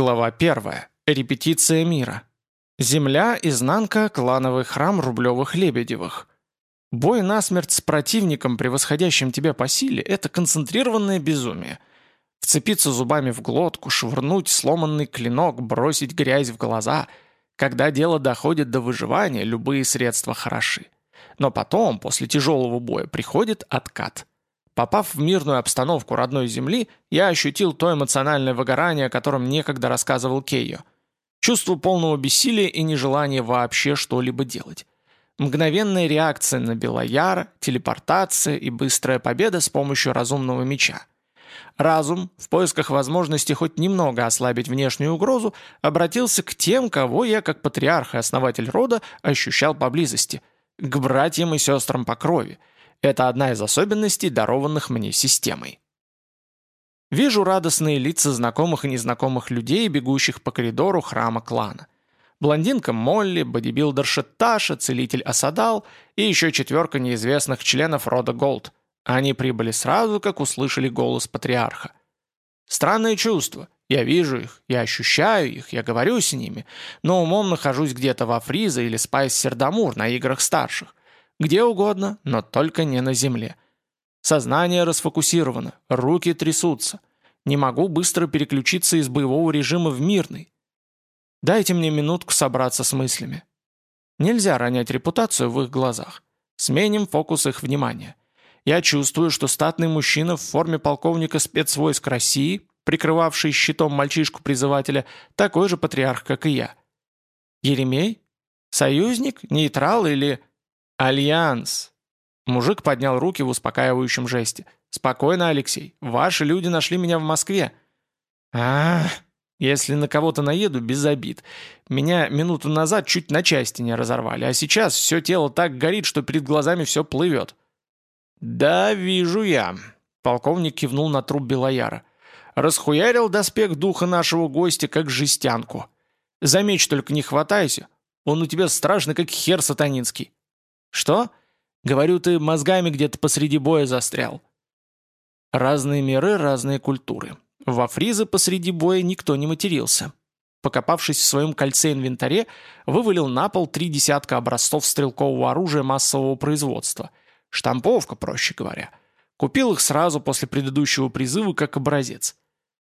Глава 1. Репетиция мира. Земля, изнанка, клановый храм Рублевых-Лебедевых. Бой насмерть с противником, превосходящим тебя по силе, это концентрированное безумие. Вцепиться зубами в глотку, швырнуть сломанный клинок, бросить грязь в глаза. Когда дело доходит до выживания, любые средства хороши. Но потом, после тяжелого боя, приходит откат – Попав в мирную обстановку родной земли, я ощутил то эмоциональное выгорание, о котором некогда рассказывал Кейо. Чувство полного бессилия и нежелания вообще что-либо делать. Мгновенная реакция на Белояр, телепортация и быстрая победа с помощью разумного меча. Разум, в поисках возможности хоть немного ослабить внешнюю угрозу, обратился к тем, кого я, как патриарх и основатель рода, ощущал поблизости. К братьям и сестрам по крови – это одна из особенностей, дарованных мне системой. Вижу радостные лица знакомых и незнакомых людей, бегущих по коридору храма клана. Блондинка Молли, бодибилдерша Таша, целитель Асадал и еще четверка неизвестных членов рода Голд. Они прибыли сразу, как услышали голос патриарха. Странное чувство. Я вижу их, я ощущаю их, я говорю с ними, но умом нахожусь где-то во Фриза или Спайс Сердамур на играх старших. Где угодно, но только не на земле. Сознание расфокусировано, руки трясутся. Не могу быстро переключиться из боевого режима в мирный. Дайте мне минутку собраться с мыслями. Нельзя ронять репутацию в их глазах. Сменим фокус их внимания. Я чувствую, что статный мужчина в форме полковника спецвойск России, прикрывавший щитом мальчишку-призывателя, такой же патриарх, как и я. Еремей? Союзник? Нейтрал или... «Альянс!» Мужик поднял руки в успокаивающем жесте. «Спокойно, Алексей. Ваши люди нашли меня в Москве». а, Если на кого-то наеду, без обид. Меня минуту назад чуть на части не разорвали, а сейчас все тело так горит, что перед глазами все плывет». «Да, вижу я», — полковник кивнул на труп Белояра. «Расхуярил доспех духа нашего гостя, как жестянку. За меч только не хватайся, он у тебя страшный, как хер сатанинский». «Что?» «Говорю, ты мозгами где-то посреди боя застрял». Разные миры, разные культуры. Во Фризе посреди боя никто не матерился. Покопавшись в своем кольце-инвентаре, вывалил на пол три десятка образцов стрелкового оружия массового производства. Штамповка, проще говоря. Купил их сразу после предыдущего призыва как образец.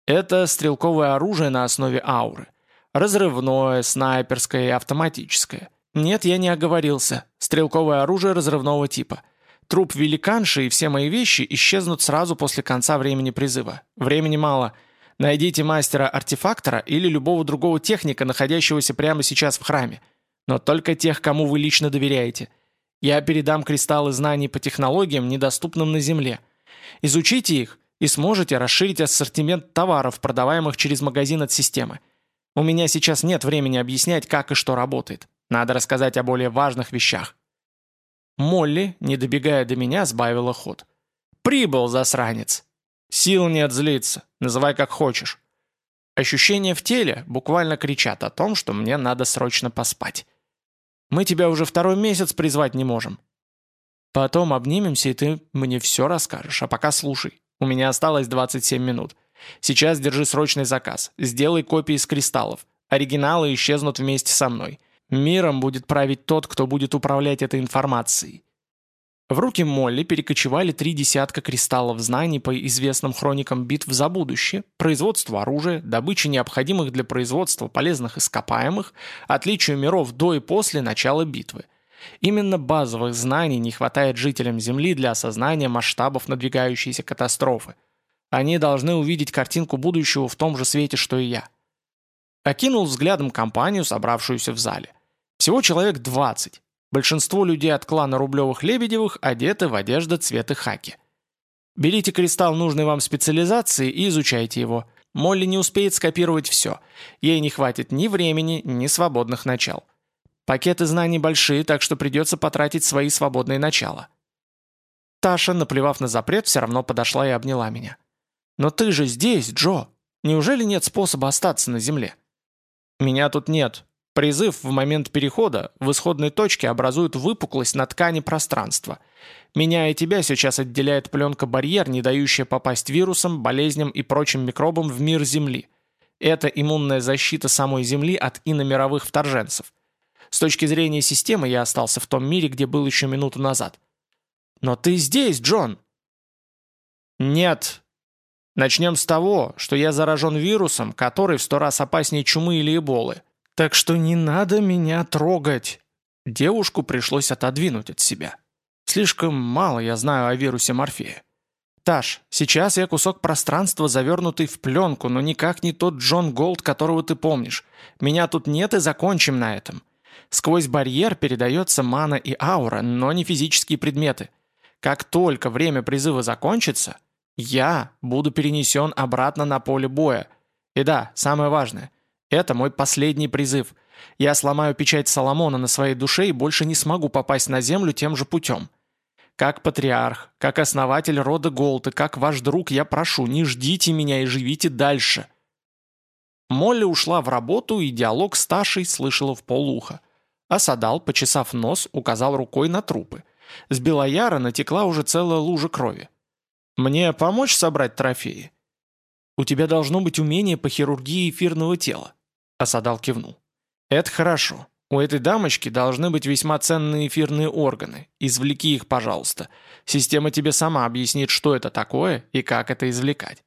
Это стрелковое оружие на основе ауры. Разрывное, снайперское и автоматическое. «Нет, я не оговорился. Стрелковое оружие разрывного типа. Труп великанши и все мои вещи исчезнут сразу после конца времени призыва. Времени мало. Найдите мастера-артефактора или любого другого техника, находящегося прямо сейчас в храме. Но только тех, кому вы лично доверяете. Я передам кристаллы знаний по технологиям, недоступным на Земле. Изучите их и сможете расширить ассортимент товаров, продаваемых через магазин от системы. У меня сейчас нет времени объяснять, как и что работает. Надо рассказать о более важных вещах. Молли, не добегая до меня, сбавила ход. «Прибыл, засранец!» «Сил нет злиться, называй как хочешь». Ощущения в теле буквально кричат о том, что мне надо срочно поспать. «Мы тебя уже второй месяц призвать не можем». «Потом обнимемся, и ты мне все расскажешь, а пока слушай. У меня осталось 27 минут. Сейчас держи срочный заказ. Сделай копии из кристаллов. Оригиналы исчезнут вместе со мной. Миром будет править тот, кто будет управлять этой информацией. В руки Молли перекочевали три десятка кристаллов знаний по известным хроникам битв за будущее, производству оружия, добыче необходимых для производства полезных ископаемых, отличию миров до и после начала битвы. Именно базовых знаний не хватает жителям Земли для осознания масштабов надвигающейся катастрофы. Они должны увидеть картинку будущего в том же свете, что и я. Окинул взглядом компанию, собравшуюся в зале. Всего человек 20. Большинство людей от клана Рублевых-Лебедевых одеты в одежды цвета хаки. Берите кристалл нужной вам специализации и изучайте его. Молли не успеет скопировать все. Ей не хватит ни времени, ни свободных начал. Пакеты знаний большие, так что придется потратить свои свободные начала. Таша, наплевав на запрет, все равно подошла и обняла меня. «Но ты же здесь, Джо! Неужели нет способа остаться на земле?» Меня тут нет. Призыв в момент перехода в исходной точке образует выпуклость на ткани пространства. Меня и тебя сейчас отделяет пленка-барьер, не дающая попасть вирусам, болезням и прочим микробам в мир Земли. Это иммунная защита самой Земли от иномировых вторженцев. С точки зрения системы я остался в том мире, где был еще минуту назад. «Но ты здесь, Джон!» «Нет. Начнем с того, что я заражен вирусом, который в сто раз опаснее чумы или эболы. Так что не надо меня трогать!» Девушку пришлось отодвинуть от себя. Слишком мало я знаю о вирусе Морфея. Таш, сейчас я кусок пространства, завернутый в пленку, но никак не тот Джон Голд, которого ты помнишь. Меня тут нет и закончим на этом. Сквозь барьер передается мана и аура, но не физические предметы. Как только время призыва закончится, я буду перенесен обратно на поле боя. И да, самое важное, это мой последний призыв. Я сломаю печать Соломона на своей душе и больше не смогу попасть на землю тем же путем. Как патриарх, как основатель рода Голд и как ваш друг я прошу, не ждите меня и живите дальше». Молли ушла в работу, и диалог с Ташей слышала в полуха. А Садал, почесав нос, указал рукой на трупы. С Белояра натекла уже целая лужа крови. «Мне помочь собрать трофеи?» «У тебя должно быть умение по хирургии эфирного тела», — Асадал кивнул. «Это хорошо. У этой дамочки должны быть весьма ценные эфирные органы. Извлеки их, пожалуйста. Система тебе сама объяснит, что это такое и как это извлекать.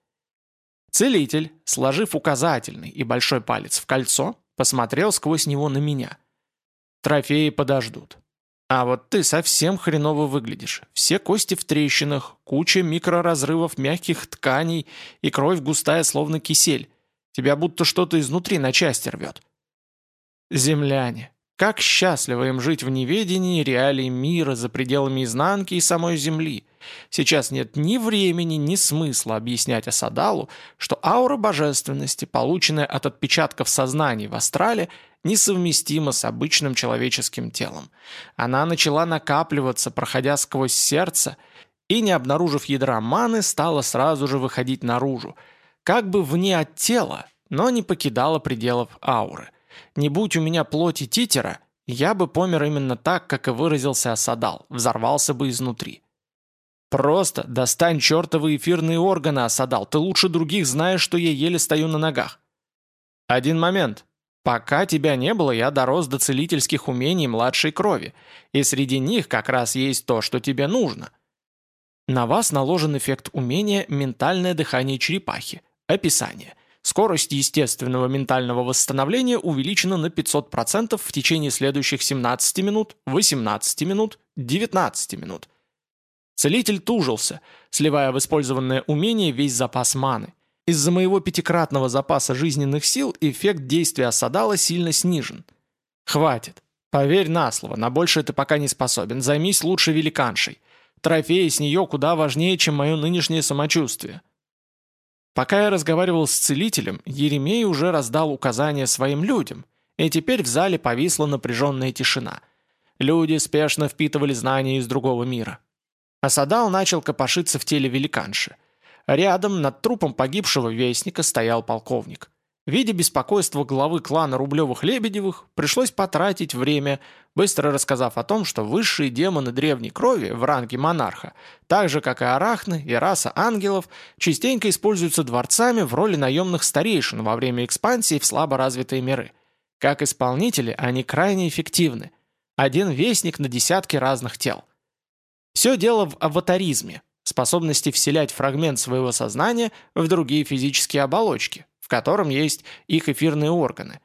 Целитель, сложив указательный и большой палец в кольцо, посмотрел сквозь него на меня. Трофеи подождут. А вот ты совсем хреново выглядишь. Все кости в трещинах, куча микроразрывов мягких тканей и кровь густая, словно кисель. Тебя будто что-то изнутри на части рвет. Земляне. Как счастливо им жить в неведении реалий мира за пределами изнанки и самой Земли. Сейчас нет ни времени, ни смысла объяснять Асадалу, что аура божественности, полученная от отпечатков сознаний в астрале, несовместима с обычным человеческим телом. Она начала накапливаться, проходя сквозь сердце, и, не обнаружив ядра маны, стала сразу же выходить наружу, как бы вне от тела, но не покидала пределов ауры – не будь у меня плоти титера, я бы помер именно так, как и выразился Асадал, взорвался бы изнутри. Просто достань чертовы эфирные органы, Асадал, ты лучше других знаешь, что я еле стою на ногах. Один момент. Пока тебя не было, я дорос до целительских умений младшей крови, и среди них как раз есть то, что тебе нужно. На вас наложен эффект умения «Ментальное дыхание черепахи». Описание. Скорость естественного ментального восстановления увеличена на 500% в течение следующих 17 минут, 18 минут, 19 минут. Целитель тужился, сливая в использованное умение весь запас маны. Из-за моего пятикратного запаса жизненных сил эффект действия Садала сильно снижен. Хватит. Поверь на слово, на большее ты пока не способен. Займись лучше великаншей. Трофеи с нее куда важнее, чем мое нынешнее самочувствие. Пока я разговаривал с целителем, Еремей уже раздал указания своим людям, и теперь в зале повисла напряженная тишина. Люди спешно впитывали знания из другого мира. Асадал начал копошиться в теле великанши. Рядом, над трупом погибшего вестника, стоял полковник. Видя беспокойство главы клана Рублевых-Лебедевых, пришлось потратить время, быстро рассказав о том, что высшие демоны древней крови в ранге монарха, так же как и арахны и раса ангелов, частенько используются дворцами в роли наемных старейшин во время экспансии в слабо развитые миры. Как исполнители они крайне эффективны. Один вестник на десятки разных тел. Все дело в аватаризме, способности вселять фрагмент своего сознания в другие физические оболочки, в котором есть их эфирные органы.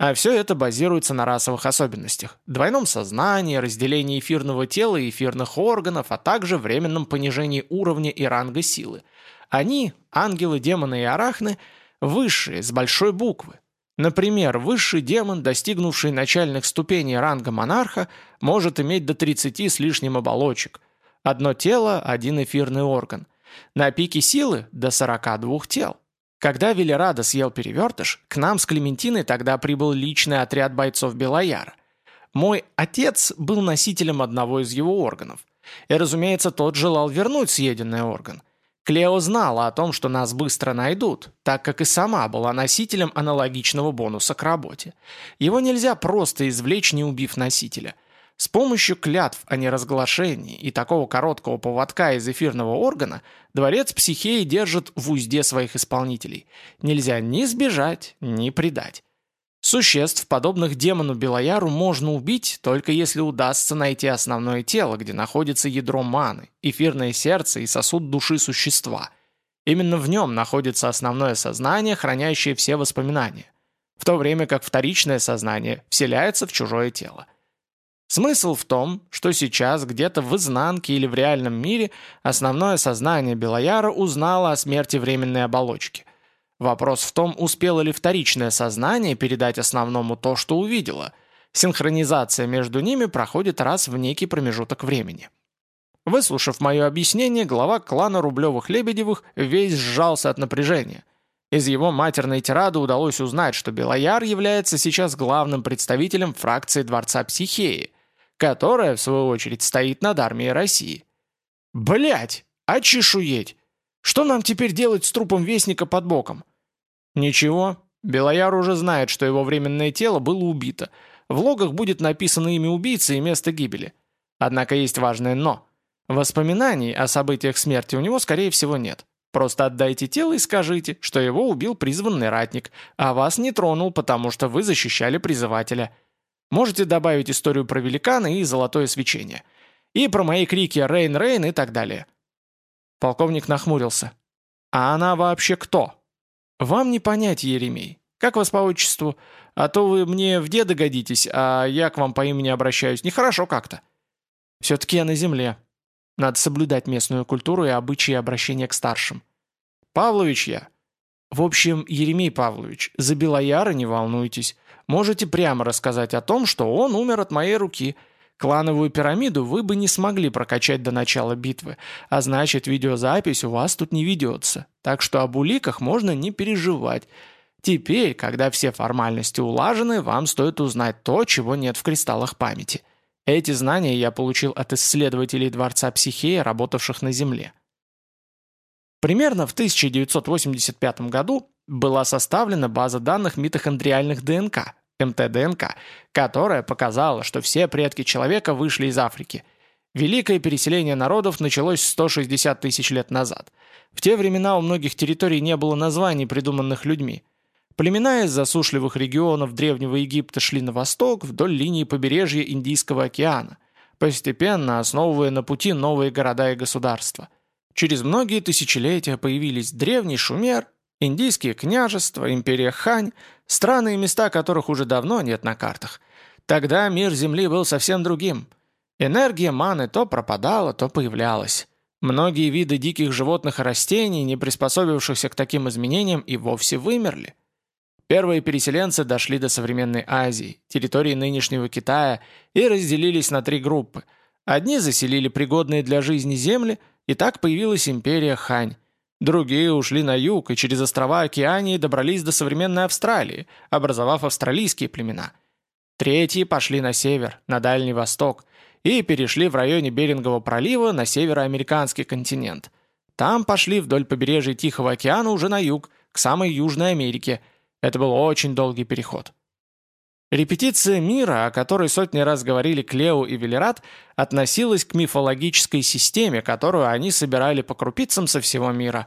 А все это базируется на расовых особенностях, двойном сознании, разделении эфирного тела и эфирных органов, а также временном понижении уровня и ранга силы. Они, ангелы, демоны и арахны, высшие, с большой буквы. Например, высший демон, достигнувший начальных ступеней ранга монарха, может иметь до 30 с лишним оболочек. Одно тело – один эфирный орган. На пике силы – до 42 тел. Когда Велерада съел перевертыш, к нам с Клементиной тогда прибыл личный отряд бойцов Белояра. Мой отец был носителем одного из его органов. И, разумеется, тот желал вернуть съеденный орган. Клео знала о том, что нас быстро найдут, так как и сама была носителем аналогичного бонуса к работе. Его нельзя просто извлечь, не убив носителя. С помощью клятв о неразглашении и такого короткого поводка из эфирного органа дворец психеи держит в узде своих исполнителей. Нельзя ни сбежать, ни предать. Существ, подобных демону Белояру, можно убить, только если удастся найти основное тело, где находится ядро маны, эфирное сердце и сосуд души существа. Именно в нем находится основное сознание, хранящее все воспоминания, в то время как вторичное сознание вселяется в чужое тело. Смысл в том, что сейчас где-то в изнанке или в реальном мире основное сознание Белояра узнало о смерти временной оболочки – Вопрос в том, успело ли вторичное сознание передать основному то, что увидело. Синхронизация между ними проходит раз в некий промежуток времени. Выслушав мое объяснение, глава клана Рублевых-Лебедевых весь сжался от напряжения. Из его матерной тирады удалось узнать, что Белояр является сейчас главным представителем фракции Дворца Психеи, которая, в свою очередь, стоит над армией России. Блять, а чешуеть! Что нам теперь делать с трупом Вестника под боком? Ничего, Белояр уже знает, что его временное тело было убито. В логах будет написано имя убийцы и место гибели. Однако есть важное «но». Воспоминаний о событиях смерти у него, скорее всего, нет. Просто отдайте тело и скажите, что его убил призванный ратник, а вас не тронул, потому что вы защищали призывателя. Можете добавить историю про великана и золотое свечение. И про мои крики «Рейн, Рейн» и так далее. Полковник нахмурился. «А она вообще кто?» «Вам не понять, Еремей. Как вас по отчеству? А то вы мне в деда годитесь, а я к вам по имени обращаюсь. Нехорошо как-то». «Все-таки я на земле. Надо соблюдать местную культуру и обычаи обращения к старшим». «Павлович я». «В общем, Еремей Павлович, за Белояра не волнуйтесь. Можете прямо рассказать о том, что он умер от моей руки». Клановую пирамиду вы бы не смогли прокачать до начала битвы, а значит видеозапись у вас тут не ведется, так что об уликах можно не переживать. Теперь, когда все формальности улажены, вам стоит узнать то, чего нет в кристаллах памяти. Эти знания я получил от исследователей Дворца Психея, работавших на Земле. Примерно в 1985 году была составлена база данных митохондриальных ДНК, МТДНК, которая показала, что все предки человека вышли из Африки. Великое переселение народов началось 160 тысяч лет назад. В те времена у многих территорий не было названий, придуманных людьми. Племена из засушливых регионов Древнего Египта шли на восток вдоль линии побережья Индийского океана, постепенно основывая на пути новые города и государства. Через многие тысячелетия появились древний Шумер, Индийские княжества, империя Хань, страны и места которых уже давно нет на картах. Тогда мир Земли был совсем другим. Энергия маны то пропадала, то появлялась. Многие виды диких животных и растений, не приспособившихся к таким изменениям, и вовсе вымерли. Первые переселенцы дошли до современной Азии, территории нынешнего Китая, и разделились на три группы. Одни заселили пригодные для жизни земли, и так появилась империя Хань. Другие ушли на юг и через острова Океании добрались до современной Австралии, образовав австралийские племена. Третьи пошли на север, на Дальний Восток, и перешли в районе Берингового пролива на североамериканский континент. Там пошли вдоль побережья Тихого океана уже на юг, к самой Южной Америке. Это был очень долгий переход. Репетиция мира, о которой сотни раз говорили Клео и Велерат, относилась к мифологической системе, которую они собирали по крупицам со всего мира.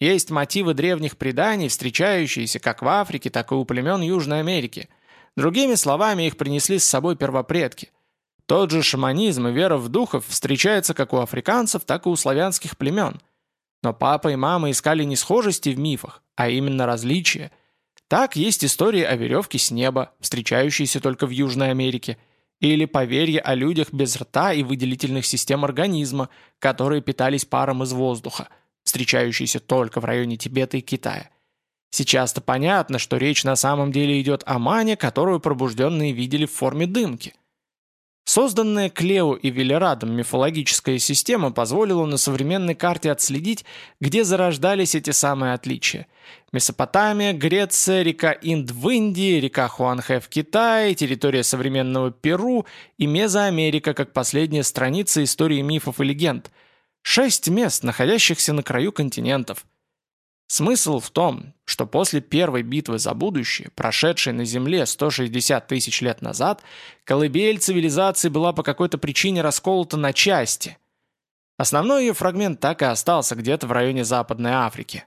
Есть мотивы древних преданий, встречающиеся как в Африке, так и у племен Южной Америки. Другими словами, их принесли с собой первопредки. Тот же шаманизм и вера в духов встречается как у африканцев, так и у славянских племен. Но папа и мама искали не схожести в мифах, а именно различия – так есть истории о веревке с неба, встречающейся только в Южной Америке, или поверье о людях без рта и выделительных систем организма, которые питались паром из воздуха, встречающиеся только в районе Тибета и Китая. Сейчас-то понятно, что речь на самом деле идет о мане, которую пробужденные видели в форме дымки. Созданная Клео и Велерадом мифологическая система позволила на современной карте отследить, где зарождались эти самые отличия. Месопотамия, Греция, река Инд в Индии, река Хуанхэ в Китае, территория современного Перу и Мезоамерика как последняя страница истории мифов и легенд. Шесть мест, находящихся на краю континентов. Смысл в том, что после первой битвы за будущее, прошедшей на Земле 160 тысяч лет назад, колыбель цивилизации была по какой-то причине расколота на части. Основной ее фрагмент так и остался где-то в районе Западной Африки.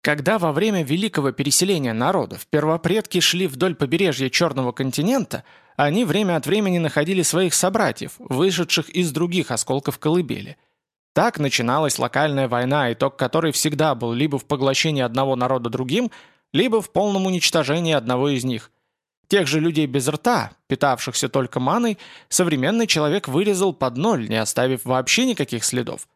Когда во время великого переселения народов первопредки шли вдоль побережья Черного континента, они время от времени находили своих собратьев, вышедших из других осколков колыбели – так начиналась локальная война, итог которой всегда был либо в поглощении одного народа другим, либо в полном уничтожении одного из них. Тех же людей без рта, питавшихся только маной, современный человек вырезал под ноль, не оставив вообще никаких следов.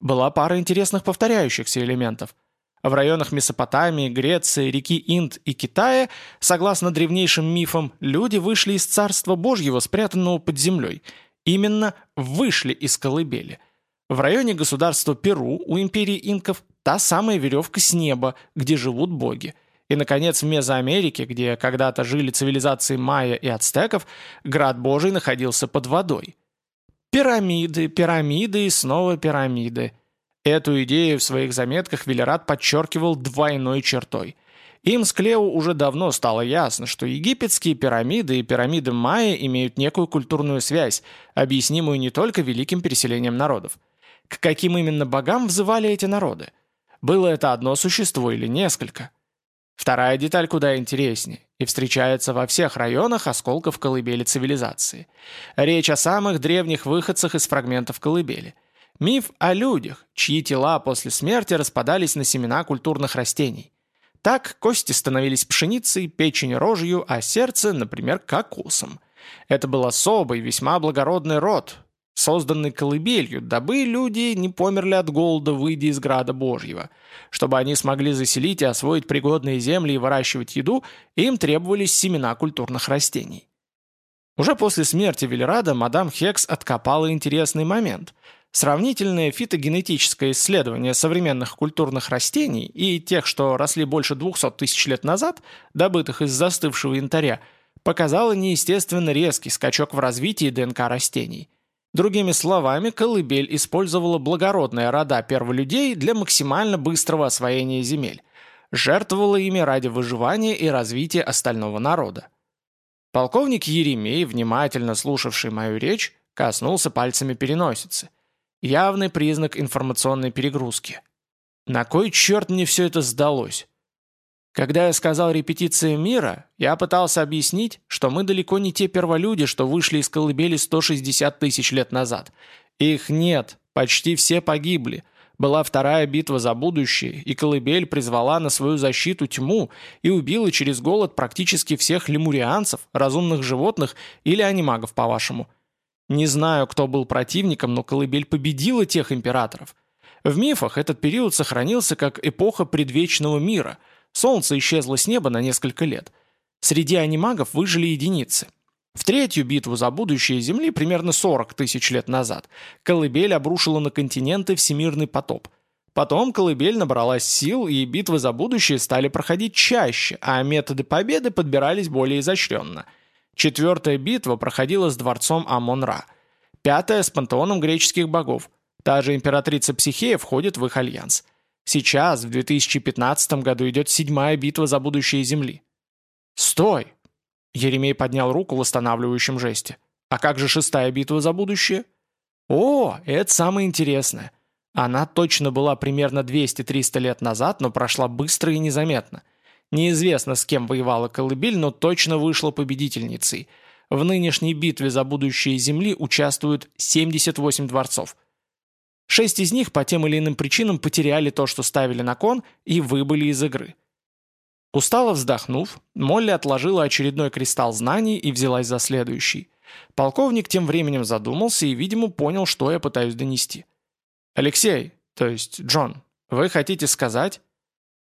Была пара интересных повторяющихся элементов. В районах Месопотамии, Греции, реки Инд и Китая, согласно древнейшим мифам, люди вышли из Царства Божьего, спрятанного под землей. Именно вышли из колыбели – в районе государства Перу у империи инков та самая веревка с неба, где живут боги. И, наконец, в Мезоамерике, где когда-то жили цивилизации майя и ацтеков, град Божий находился под водой. Пирамиды, пирамиды и снова пирамиды. Эту идею в своих заметках Велерат подчеркивал двойной чертой. Им с Клео уже давно стало ясно, что египетские пирамиды и пирамиды майя имеют некую культурную связь, объяснимую не только великим переселением народов. К каким именно богам взывали эти народы? Было это одно существо или несколько? Вторая деталь куда интереснее и встречается во всех районах осколков колыбели цивилизации. Речь о самых древних выходцах из фрагментов колыбели. Миф о людях, чьи тела после смерти распадались на семена культурных растений. Так кости становились пшеницей, печень рожью, а сердце, например, кокосом. Это был особый, весьма благородный род, созданный колыбелью, дабы люди не померли от голода, выйдя из града Божьего. Чтобы они смогли заселить и освоить пригодные земли и выращивать еду, им требовались семена культурных растений. Уже после смерти Велерада мадам Хекс откопала интересный момент. Сравнительное фитогенетическое исследование современных культурных растений и тех, что росли больше 200 тысяч лет назад, добытых из застывшего янтаря, показало неестественно резкий скачок в развитии ДНК растений – Другими словами, колыбель использовала благородные рода перволюдей для максимально быстрого освоения земель, жертвовала ими ради выживания и развития остального народа. Полковник Еремей, внимательно слушавший мою речь, коснулся пальцами переносицы. Явный признак информационной перегрузки. На кой черт мне все это сдалось? Когда я сказал репетиция мира, я пытался объяснить, что мы далеко не те перволюди, что вышли из колыбели 160 тысяч лет назад. Их нет, почти все погибли. Была вторая битва за будущее, и колыбель призвала на свою защиту тьму и убила через голод практически всех лемурианцев, разумных животных или анимагов, по-вашему. Не знаю, кто был противником, но колыбель победила тех императоров. В мифах этот период сохранился как эпоха предвечного мира – Солнце исчезло с неба на несколько лет. Среди анимагов выжили единицы. В третью битву за будущее Земли примерно 40 тысяч лет назад колыбель обрушила на континенты всемирный потоп. Потом колыбель набралась сил, и битвы за будущее стали проходить чаще, а методы победы подбирались более изощренно. Четвертая битва проходила с дворцом Амон-Ра. Пятая – с пантеоном греческих богов. Та же императрица Психея входит в их альянс. Сейчас, в 2015 году, идет седьмая битва за будущее Земли. «Стой!» Еремей поднял руку в восстанавливающем жесте. «А как же шестая битва за будущее?» «О, это самое интересное. Она точно была примерно 200-300 лет назад, но прошла быстро и незаметно. Неизвестно, с кем воевала Колыбель, но точно вышла победительницей. В нынешней битве за будущее Земли участвуют 78 дворцов. Шесть из них по тем или иным причинам потеряли то, что ставили на кон, и выбыли из игры. Устало вздохнув, Молли отложила очередной кристалл знаний и взялась за следующий. Полковник тем временем задумался и, видимо, понял, что я пытаюсь донести. «Алексей, то есть Джон, вы хотите сказать,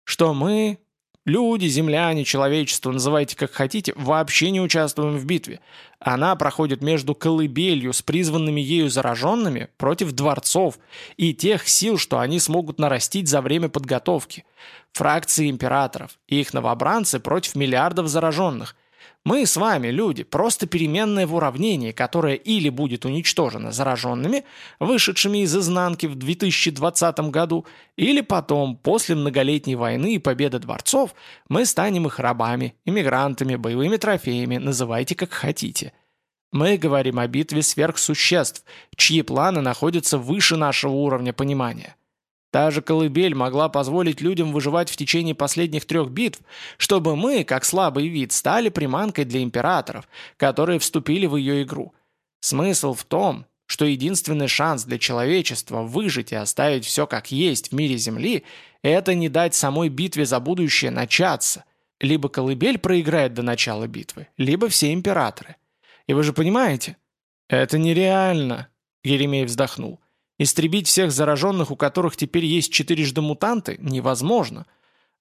что мы Люди, земляне, человечество, называйте как хотите, вообще не участвуем в битве. Она проходит между колыбелью с призванными ею зараженными против дворцов и тех сил, что они смогут нарастить за время подготовки. Фракции императоров и их новобранцы против миллиардов зараженных. Мы с вами, люди, просто переменная в уравнении, которое или будет уничтожено зараженными, вышедшими из изнанки в 2020 году, или потом, после многолетней войны и победы дворцов, мы станем их рабами, иммигрантами, боевыми трофеями, называйте как хотите. Мы говорим о битве сверхсуществ, чьи планы находятся выше нашего уровня понимания. Та же колыбель могла позволить людям выживать в течение последних трех битв, чтобы мы, как слабый вид, стали приманкой для императоров, которые вступили в ее игру. Смысл в том, что единственный шанс для человечества выжить и оставить все как есть в мире Земли – это не дать самой битве за будущее начаться. Либо колыбель проиграет до начала битвы, либо все императоры. И вы же понимаете? «Это нереально», – Еремей вздохнул. Истребить всех зараженных, у которых теперь есть четырежды мутанты, невозможно.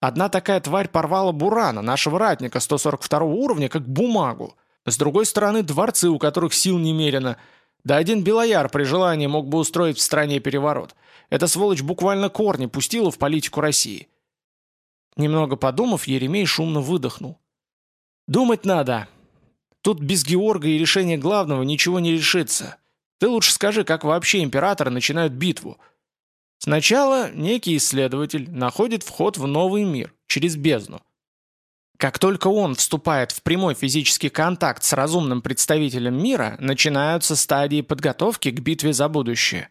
Одна такая тварь порвала Бурана, нашего ратника 142 уровня, как бумагу. С другой стороны, дворцы, у которых сил немерено. Да один Белояр при желании мог бы устроить в стране переворот. Эта сволочь буквально корни пустила в политику России. Немного подумав, Еремей шумно выдохнул. «Думать надо. Тут без Георга и решения главного ничего не решится. Ты лучше скажи, как вообще императоры начинают битву. Сначала некий исследователь находит вход в новый мир, через бездну. Как только он вступает в прямой физический контакт с разумным представителем мира, начинаются стадии подготовки к битве за будущее.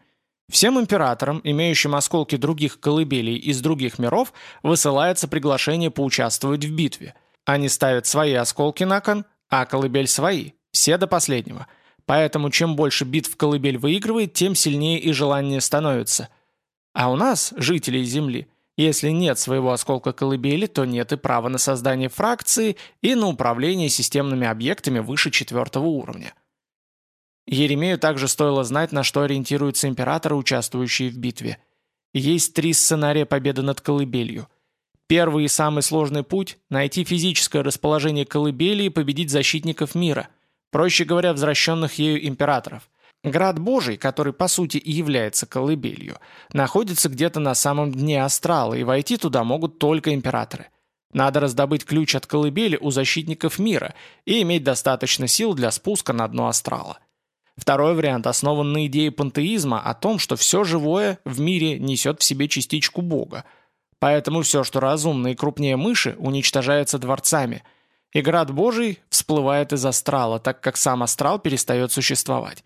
Всем императорам, имеющим осколки других колыбелей из других миров, высылается приглашение поучаствовать в битве. Они ставят свои осколки на кон, а колыбель свои, все до последнего – Поэтому чем больше битв колыбель выигрывает, тем сильнее и желание становится. А у нас, жителей Земли, если нет своего осколка колыбели, то нет и права на создание фракции и на управление системными объектами выше четвертого уровня. Еремею также стоило знать, на что ориентируются императоры, участвующие в битве. Есть три сценария победы над колыбелью. Первый и самый сложный путь – найти физическое расположение колыбели и победить защитников мира – проще говоря, возвращенных ею императоров. Град Божий, который по сути и является колыбелью, находится где-то на самом дне астрала, и войти туда могут только императоры. Надо раздобыть ключ от колыбели у защитников мира и иметь достаточно сил для спуска на дно астрала. Второй вариант основан на идее пантеизма о том, что все живое в мире несет в себе частичку Бога. Поэтому все, что разумно и крупнее мыши, уничтожается дворцами – и град Божий всплывает из астрала, так как сам астрал перестает существовать.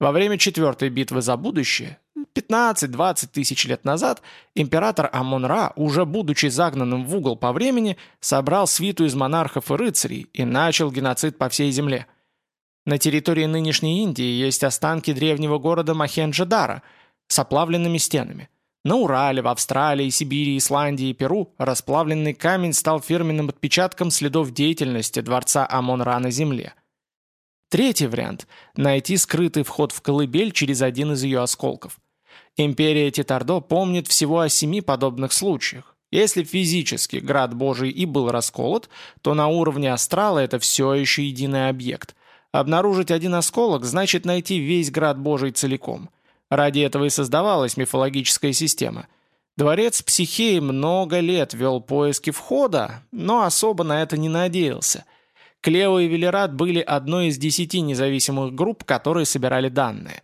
Во время четвертой битвы за будущее, 15-20 тысяч лет назад, император Амон-Ра, уже будучи загнанным в угол по времени, собрал свиту из монархов и рыцарей и начал геноцид по всей земле. На территории нынешней Индии есть останки древнего города Махенджадара с оплавленными стенами. На Урале, в Австралии, Сибири, Исландии и Перу расплавленный камень стал фирменным отпечатком следов деятельности дворца Амон-Ра на земле. Третий вариант – найти скрытый вход в колыбель через один из ее осколков. Империя Титардо помнит всего о семи подобных случаях. Если физически Град Божий и был расколот, то на уровне астрала это все еще единый объект. Обнаружить один осколок значит найти весь Град Божий целиком – Ради этого и создавалась мифологическая система. Дворец Психеи много лет вел поиски входа, но особо на это не надеялся. Клео и Велерат были одной из десяти независимых групп, которые собирали данные.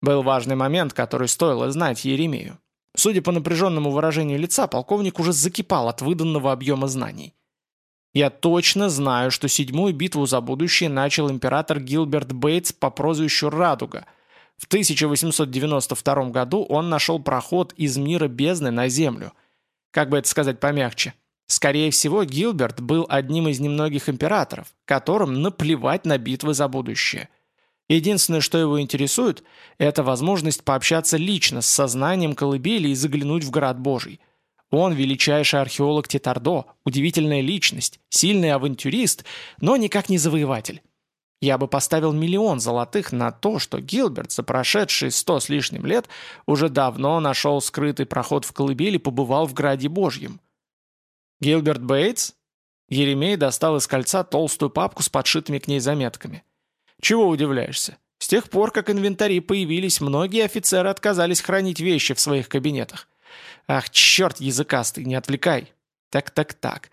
Был важный момент, который стоило знать Еремею. Судя по напряженному выражению лица, полковник уже закипал от выданного объема знаний. Я точно знаю, что седьмую битву за будущее начал император Гилберт Бейтс по прозвищу Радуга – в 1892 году он нашел проход из мира бездны на Землю. Как бы это сказать помягче? Скорее всего, Гилберт был одним из немногих императоров, которым наплевать на битвы за будущее. Единственное, что его интересует, это возможность пообщаться лично с сознанием колыбели и заглянуть в Град Божий. Он величайший археолог Тетардо, удивительная личность, сильный авантюрист, но никак не завоеватель. Я бы поставил миллион золотых на то, что Гилберт за прошедшие сто с лишним лет уже давно нашел скрытый проход в колыбели и побывал в Граде Божьем. Гилберт Бейтс? Еремей достал из кольца толстую папку с подшитыми к ней заметками. Чего удивляешься? С тех пор, как инвентари появились, многие офицеры отказались хранить вещи в своих кабинетах. Ах, черт языкастый, не отвлекай. Так-так-так.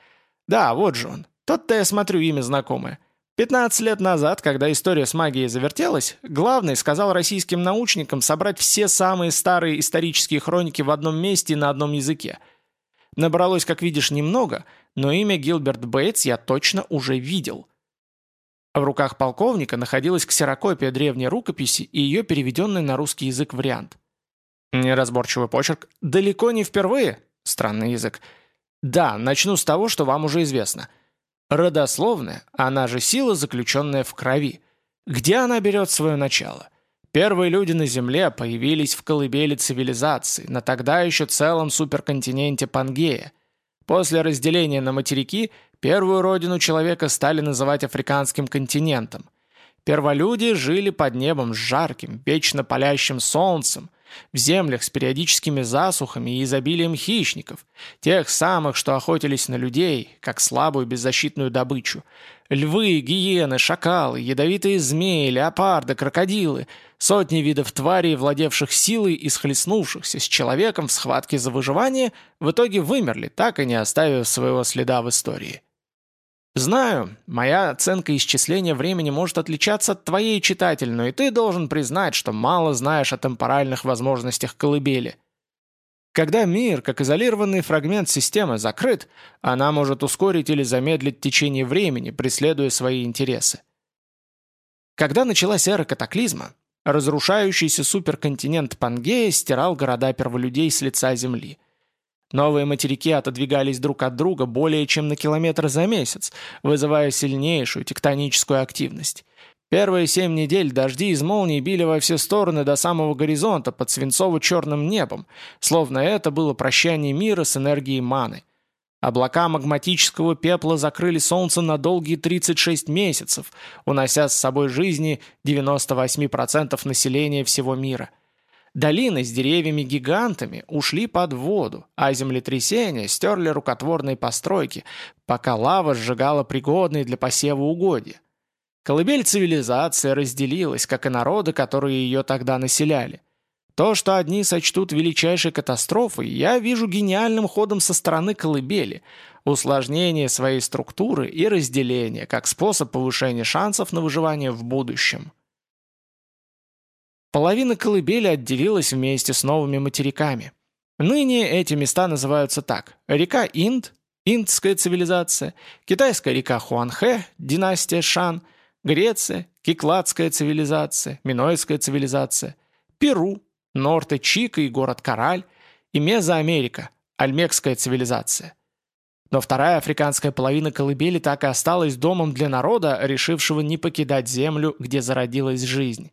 Да, вот же он. Что-то я смотрю имя знакомое. 15 лет назад, когда история с магией завертелась, главный сказал российским научникам собрать все самые старые исторические хроники в одном месте и на одном языке. Набралось, как видишь, немного, но имя Гилберт Бейтс я точно уже видел. В руках полковника находилась ксерокопия древней рукописи и ее переведенный на русский язык вариант. Неразборчивый почерк. Далеко не впервые. Странный язык. Да, начну с того, что вам уже известно – Родословная, она же сила, заключенная в крови. Где она берет свое начало? Первые люди на Земле появились в колыбели цивилизации, на тогда еще целом суперконтиненте Пангея. После разделения на материки, первую родину человека стали называть африканским континентом. Перволюди жили под небом с жарким, вечно палящим солнцем – в землях с периодическими засухами и изобилием хищников, тех самых, что охотились на людей, как слабую беззащитную добычу. Львы, гиены, шакалы, ядовитые змеи, леопарды, крокодилы, сотни видов тварей, владевших силой и схлестнувшихся с человеком в схватке за выживание, в итоге вымерли, так и не оставив своего следа в истории. Знаю, моя оценка исчисления времени может отличаться от твоей, читатель, но и ты должен признать, что мало знаешь о темпоральных возможностях колыбели. Когда мир, как изолированный фрагмент системы, закрыт, она может ускорить или замедлить течение времени, преследуя свои интересы. Когда началась эра катаклизма, разрушающийся суперконтинент Пангея стирал города перволюдей с лица Земли – Новые материки отодвигались друг от друга более чем на километр за месяц, вызывая сильнейшую тектоническую активность. Первые семь недель дожди из молний били во все стороны до самого горизонта под свинцово-черным небом, словно это было прощание мира с энергией маны. Облака магматического пепла закрыли Солнце на долгие 36 месяцев, унося с собой жизни 98% населения всего мира – Долины с деревьями-гигантами ушли под воду, а землетрясения стерли рукотворные постройки, пока лава сжигала пригодные для посева угодья. Колыбель цивилизации разделилась, как и народы, которые ее тогда населяли. То, что одни сочтут величайшей катастрофой, я вижу гениальным ходом со стороны колыбели, усложнение своей структуры и разделение, как способ повышения шансов на выживание в будущем. Половина колыбели отделилась вместе с новыми материками. Ныне эти места называются так. Река Инд, Индская цивилизация, китайская река Хуанхэ, династия Шан, Греция, Кикладская цивилизация, Минойская цивилизация, Перу, Норте Чика и город Кораль, и Мезоамерика, Альмекская цивилизация. Но вторая африканская половина колыбели так и осталась домом для народа, решившего не покидать землю, где зародилась жизнь.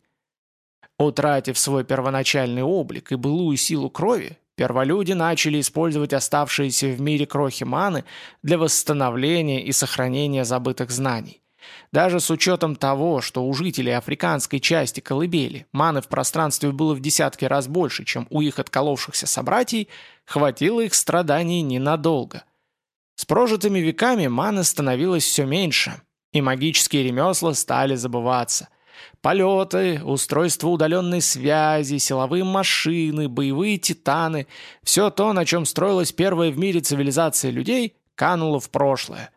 Утратив свой первоначальный облик и былую силу крови, перволюди начали использовать оставшиеся в мире крохи маны для восстановления и сохранения забытых знаний. Даже с учетом того, что у жителей африканской части колыбели маны в пространстве было в десятки раз больше, чем у их отколовшихся собратьей, хватило их страданий ненадолго. С прожитыми веками маны становилось все меньше, и магические ремесла стали забываться – Полеты, устройство удаленной связи, силовые машины, боевые титаны – все то, на чем строилась первая в мире цивилизация людей, кануло в прошлое.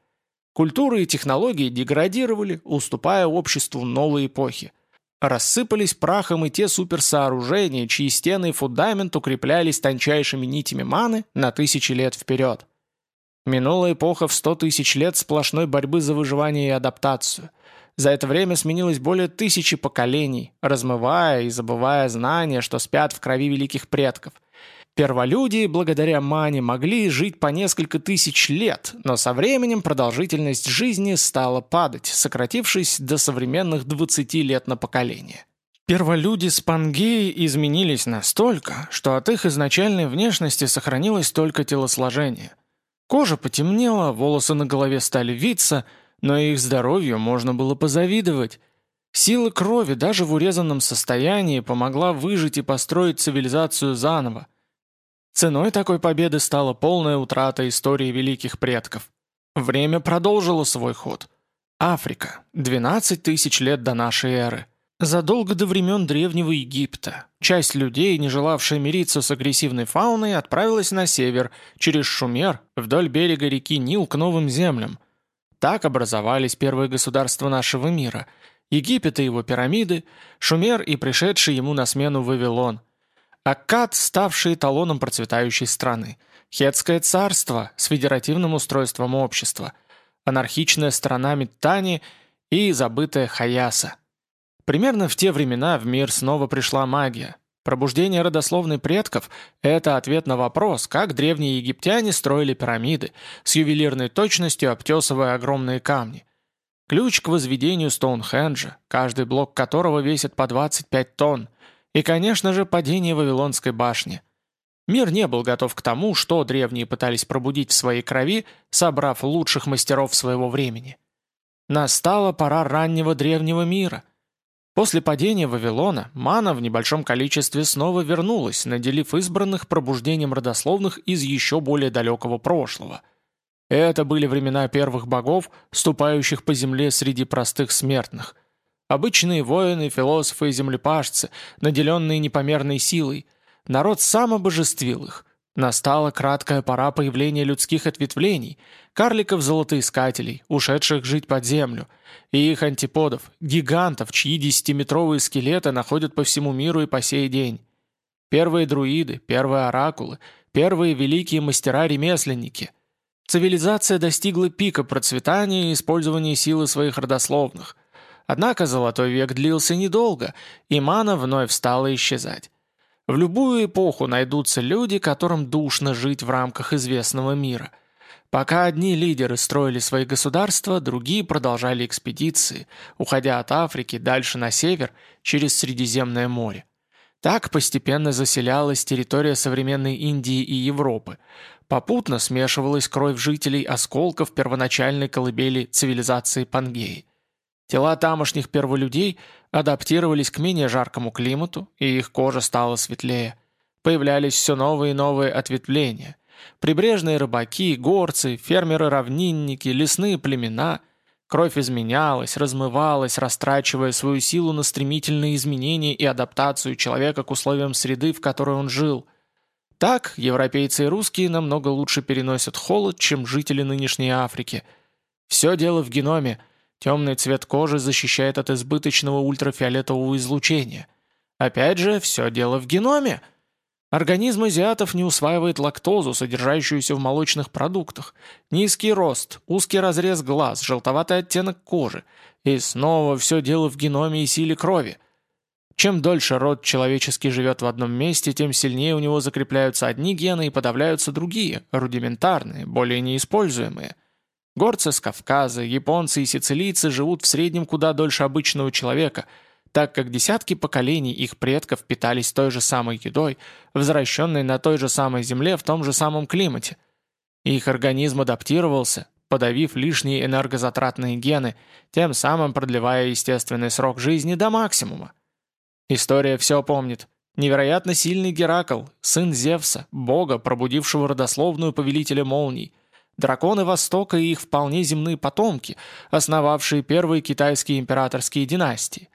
Культуры и технологии деградировали, уступая обществу новой эпохи. Рассыпались прахом и те суперсооружения, чьи стены и фундамент укреплялись тончайшими нитями маны на тысячи лет вперед. Минула эпоха в сто тысяч лет сплошной борьбы за выживание и адаптацию – за это время сменилось более тысячи поколений, размывая и забывая знания, что спят в крови великих предков. Перволюди, благодаря мане, могли жить по несколько тысяч лет, но со временем продолжительность жизни стала падать, сократившись до современных 20 лет на поколение. Перволюди с изменились настолько, что от их изначальной внешности сохранилось только телосложение. Кожа потемнела, волосы на голове стали виться – но их здоровью можно было позавидовать. Сила крови даже в урезанном состоянии помогла выжить и построить цивилизацию заново. Ценой такой победы стала полная утрата истории великих предков. Время продолжило свой ход. Африка. 12 тысяч лет до нашей эры. Задолго до времен Древнего Египта часть людей, не желавшая мириться с агрессивной фауной, отправилась на север, через Шумер, вдоль берега реки Нил к новым землям – Так образовались первые государства нашего мира – Египет и его пирамиды, Шумер и пришедший ему на смену Вавилон, Аккад, ставший эталоном процветающей страны, Хетское царство с федеративным устройством общества, анархичная страна Миттани и забытая Хаяса. Примерно в те времена в мир снова пришла магия. Пробуждение родословной предков – это ответ на вопрос, как древние египтяне строили пирамиды, с ювелирной точностью обтесывая огромные камни – Ключ к возведению Стоунхенджа, каждый блок которого весит по 25 тонн. И, конечно же, падение Вавилонской башни. Мир не был готов к тому, что древние пытались пробудить в своей крови, собрав лучших мастеров своего времени. Настала пора раннего древнего мира. После падения Вавилона мана в небольшом количестве снова вернулась, наделив избранных пробуждением родословных из еще более далекого прошлого – это были времена первых богов, ступающих по земле среди простых смертных. Обычные воины, философы и землепашцы, наделенные непомерной силой. Народ сам обожествил их. Настала краткая пора появления людских ответвлений, карликов-золотоискателей, ушедших жить под землю, и их антиподов, гигантов, чьи десятиметровые скелеты находят по всему миру и по сей день. Первые друиды, первые оракулы, первые великие мастера-ремесленники – Цивилизация достигла пика процветания и использования силы своих родословных. Однако золотой век длился недолго, и мана вновь стала исчезать. В любую эпоху найдутся люди, которым душно жить в рамках известного мира. Пока одни лидеры строили свои государства, другие продолжали экспедиции, уходя от Африки дальше на север через Средиземное море. Так постепенно заселялась территория современной Индии и Европы, Попутно смешивалась кровь жителей осколков первоначальной колыбели цивилизации Пангеи. Тела тамошних перволюдей адаптировались к менее жаркому климату, и их кожа стала светлее. Появлялись все новые и новые ответвления. Прибрежные рыбаки, горцы, фермеры-равнинники, лесные племена. Кровь изменялась, размывалась, растрачивая свою силу на стремительные изменения и адаптацию человека к условиям среды, в которой он жил – так, европейцы и русские намного лучше переносят холод, чем жители нынешней Африки. Все дело в геноме. Темный цвет кожи защищает от избыточного ультрафиолетового излучения. Опять же, все дело в геноме. Организм азиатов не усваивает лактозу, содержащуюся в молочных продуктах. Низкий рост, узкий разрез глаз, желтоватый оттенок кожи. И снова все дело в геноме и силе крови. Чем дольше род человеческий живет в одном месте, тем сильнее у него закрепляются одни гены и подавляются другие, рудиментарные, более неиспользуемые. Горцы с Кавказа, японцы и сицилийцы живут в среднем куда дольше обычного человека, так как десятки поколений их предков питались той же самой едой, возвращенной на той же самой земле в том же самом климате. Их организм адаптировался, подавив лишние энергозатратные гены, тем самым продлевая естественный срок жизни до максимума. История все помнит. Невероятно сильный Геракл, сын Зевса, бога, пробудившего родословную повелителя молний. Драконы Востока и их вполне земные потомки, основавшие первые китайские императорские династии.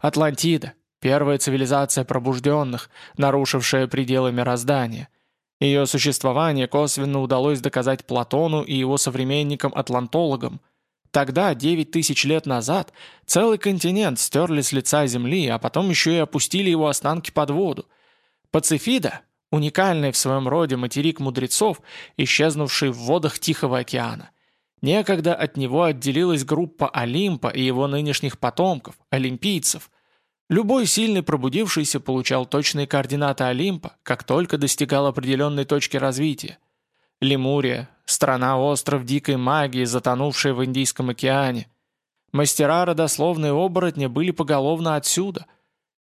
Атлантида, первая цивилизация пробужденных, нарушившая пределы мироздания. Ее существование косвенно удалось доказать Платону и его современникам-атлантологам – Тогда, 9 тысяч лет назад, целый континент стерли с лица Земли, а потом еще и опустили его останки под воду. Пацифида – уникальный в своем роде материк мудрецов, исчезнувший в водах Тихого океана. Некогда от него отделилась группа Олимпа и его нынешних потомков, олимпийцев. Любой сильный пробудившийся получал точные координаты Олимпа, как только достигал определенной точки развития. Лемурия, страна-остров дикой магии, затонувшая в Индийском океане. Мастера родословные оборотни были поголовно отсюда.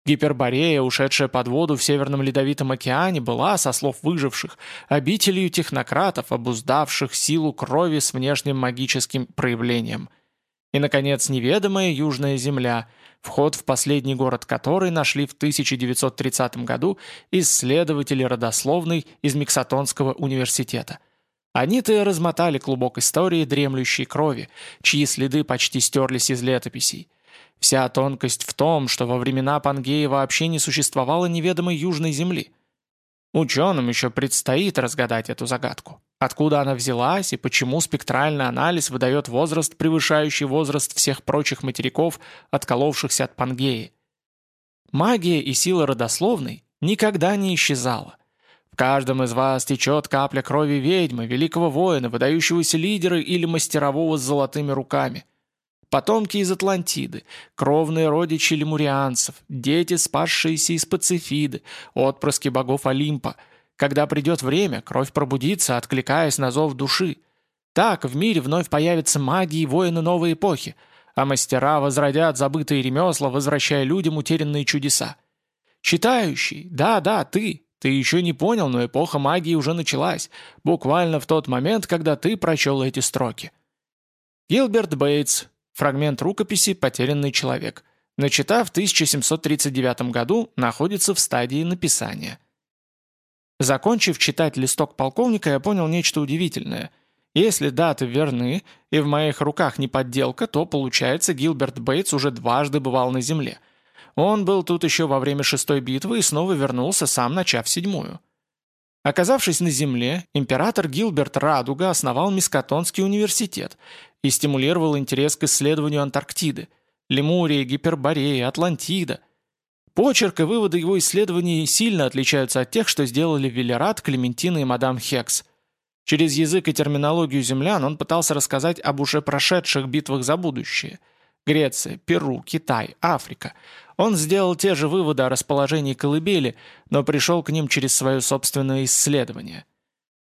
Гиперборея, ушедшая под воду в Северном Ледовитом океане, была, со слов выживших, обителью технократов, обуздавших силу крови с внешним магическим проявлением. И, наконец, неведомая Южная Земля, вход в последний город которой нашли в 1930 году исследователи родословной из Миксатонского университета. Они-то и размотали клубок истории дремлющей крови, чьи следы почти стерлись из летописей. Вся тонкость в том, что во времена Пангея вообще не существовало неведомой Южной Земли. Ученым еще предстоит разгадать эту загадку. Откуда она взялась и почему спектральный анализ выдает возраст, превышающий возраст всех прочих материков, отколовшихся от Пангеи. Магия и сила родословной никогда не исчезала. В каждом из вас течет капля крови ведьмы, великого воина, выдающегося лидера или мастерового с золотыми руками. Потомки из Атлантиды, кровные родичи лемурианцев, дети, спасшиеся из Пацифиды, отпрыски богов Олимпа – когда придет время, кровь пробудится, откликаясь на зов души. Так в мире вновь появятся маги и воины новой эпохи, а мастера возродят забытые ремесла, возвращая людям утерянные чудеса. Читающий, да-да, ты, ты еще не понял, но эпоха магии уже началась, буквально в тот момент, когда ты прочел эти строки. Гилберт Бейтс, фрагмент рукописи «Потерянный человек», начитав в 1739 году, находится в стадии написания – Закончив читать листок полковника, я понял нечто удивительное. Если даты верны, и в моих руках не подделка, то, получается, Гилберт Бейтс уже дважды бывал на Земле. Он был тут еще во время шестой битвы и снова вернулся, сам начав седьмую. Оказавшись на Земле, император Гилберт Радуга основал Мискатонский университет и стимулировал интерес к исследованию Антарктиды, Лемурии, Гипербореи, Атлантида, Почерк и выводы его исследований сильно отличаются от тех, что сделали Велерат, Клементина и мадам Хекс. Через язык и терминологию землян он пытался рассказать об уже прошедших битвах за будущее. Греция, Перу, Китай, Африка. Он сделал те же выводы о расположении колыбели, но пришел к ним через свое собственное исследование.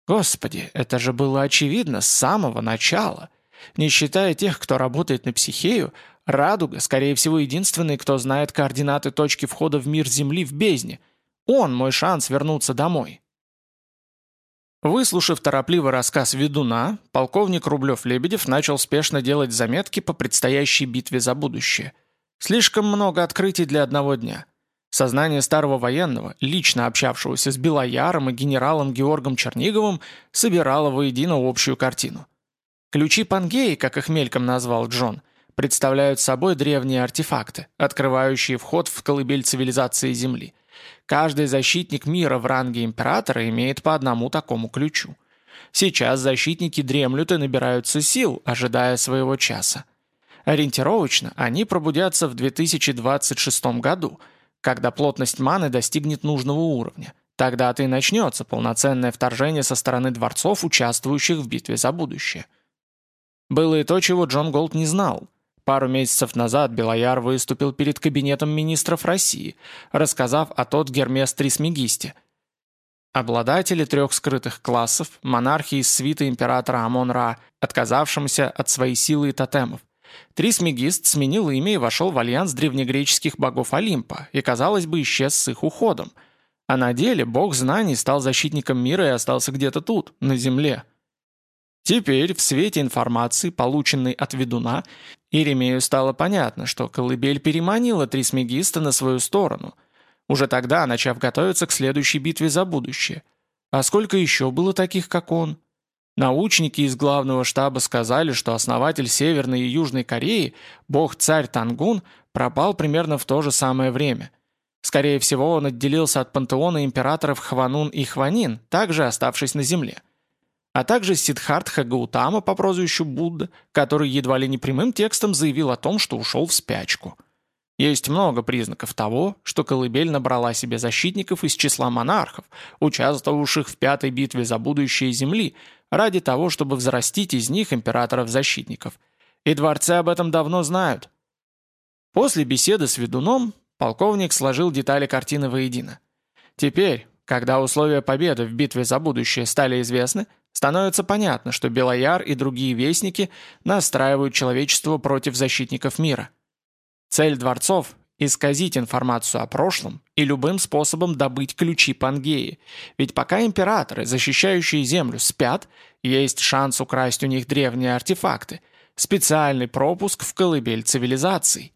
Господи, это же было очевидно с самого начала. Не считая тех, кто работает на психею, Радуга, скорее всего, единственный, кто знает координаты точки входа в мир Земли в бездне. Он мой шанс вернуться домой. Выслушав торопливый рассказ ведуна, полковник Рублев-Лебедев начал спешно делать заметки по предстоящей битве за будущее. Слишком много открытий для одного дня. Сознание старого военного, лично общавшегося с Белояром и генералом Георгом Черниговым, собирало воедино общую картину. Ключи Пангеи, как их мельком назвал Джон, представляют собой древние артефакты, открывающие вход в колыбель цивилизации Земли. Каждый защитник мира в ранге императора имеет по одному такому ключу. Сейчас защитники дремлют и набираются сил, ожидая своего часа. Ориентировочно они пробудятся в 2026 году, когда плотность маны достигнет нужного уровня. Тогда-то и начнется полноценное вторжение со стороны дворцов, участвующих в битве за будущее. Было и то, чего Джон Голд не знал – Пару месяцев назад Белояр выступил перед кабинетом министров России, рассказав о тот Гермес Трисмегисте. Обладатели трех скрытых классов, монархи из свиты императора Амон-Ра, отказавшимся от своей силы и тотемов. Трисмегист сменил имя и вошел в альянс древнегреческих богов Олимпа и, казалось бы, исчез с их уходом. А на деле бог знаний стал защитником мира и остался где-то тут, на земле. Теперь, в свете информации, полученной от ведуна, Иеремею стало понятно, что колыбель переманила Трисмегиста на свою сторону, уже тогда начав готовиться к следующей битве за будущее. А сколько еще было таких, как он? Научники из главного штаба сказали, что основатель Северной и Южной Кореи, бог-царь Тангун, пропал примерно в то же самое время. Скорее всего, он отделился от пантеона императоров Хванун и Хванин, также оставшись на земле а также Сиддхартха Гаутама по прозвищу Будда, который едва ли не прямым текстом заявил о том, что ушел в спячку. Есть много признаков того, что колыбель набрала себе защитников из числа монархов, участвовавших в пятой битве за будущее Земли, ради того, чтобы взрастить из них императоров-защитников. И дворцы об этом давно знают. После беседы с ведуном полковник сложил детали картины воедино. Теперь, когда условия победы в битве за будущее стали известны, Становится понятно, что Белояр и другие вестники настраивают человечество против защитников мира. Цель дворцов – исказить информацию о прошлом и любым способом добыть ключи Пангеи, ведь пока императоры, защищающие Землю, спят, есть шанс украсть у них древние артефакты, специальный пропуск в колыбель цивилизаций.